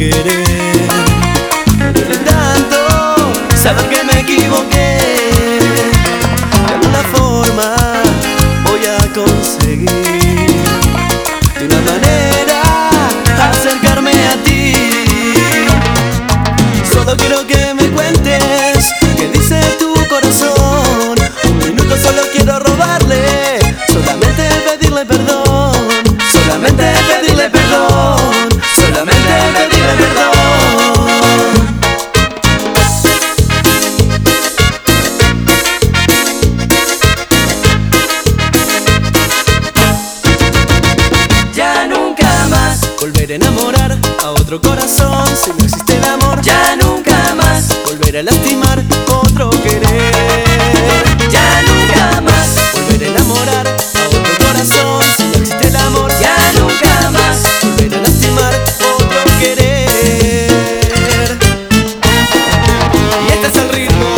querer. Volver a enamorar a otro corazón si no existe el amor. Ya nunca más volver a lastimar otro querer. Ya nunca más volver a enamorar a otro corazón si no existe el amor. Ya nunca más volver a lastimar otro querer. Y este es el ritmo.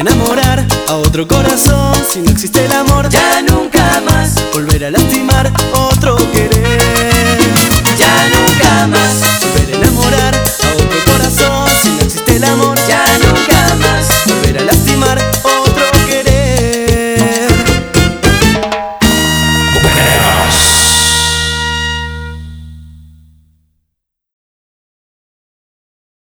Enamorar a otro corazón si no existe el amor. Ya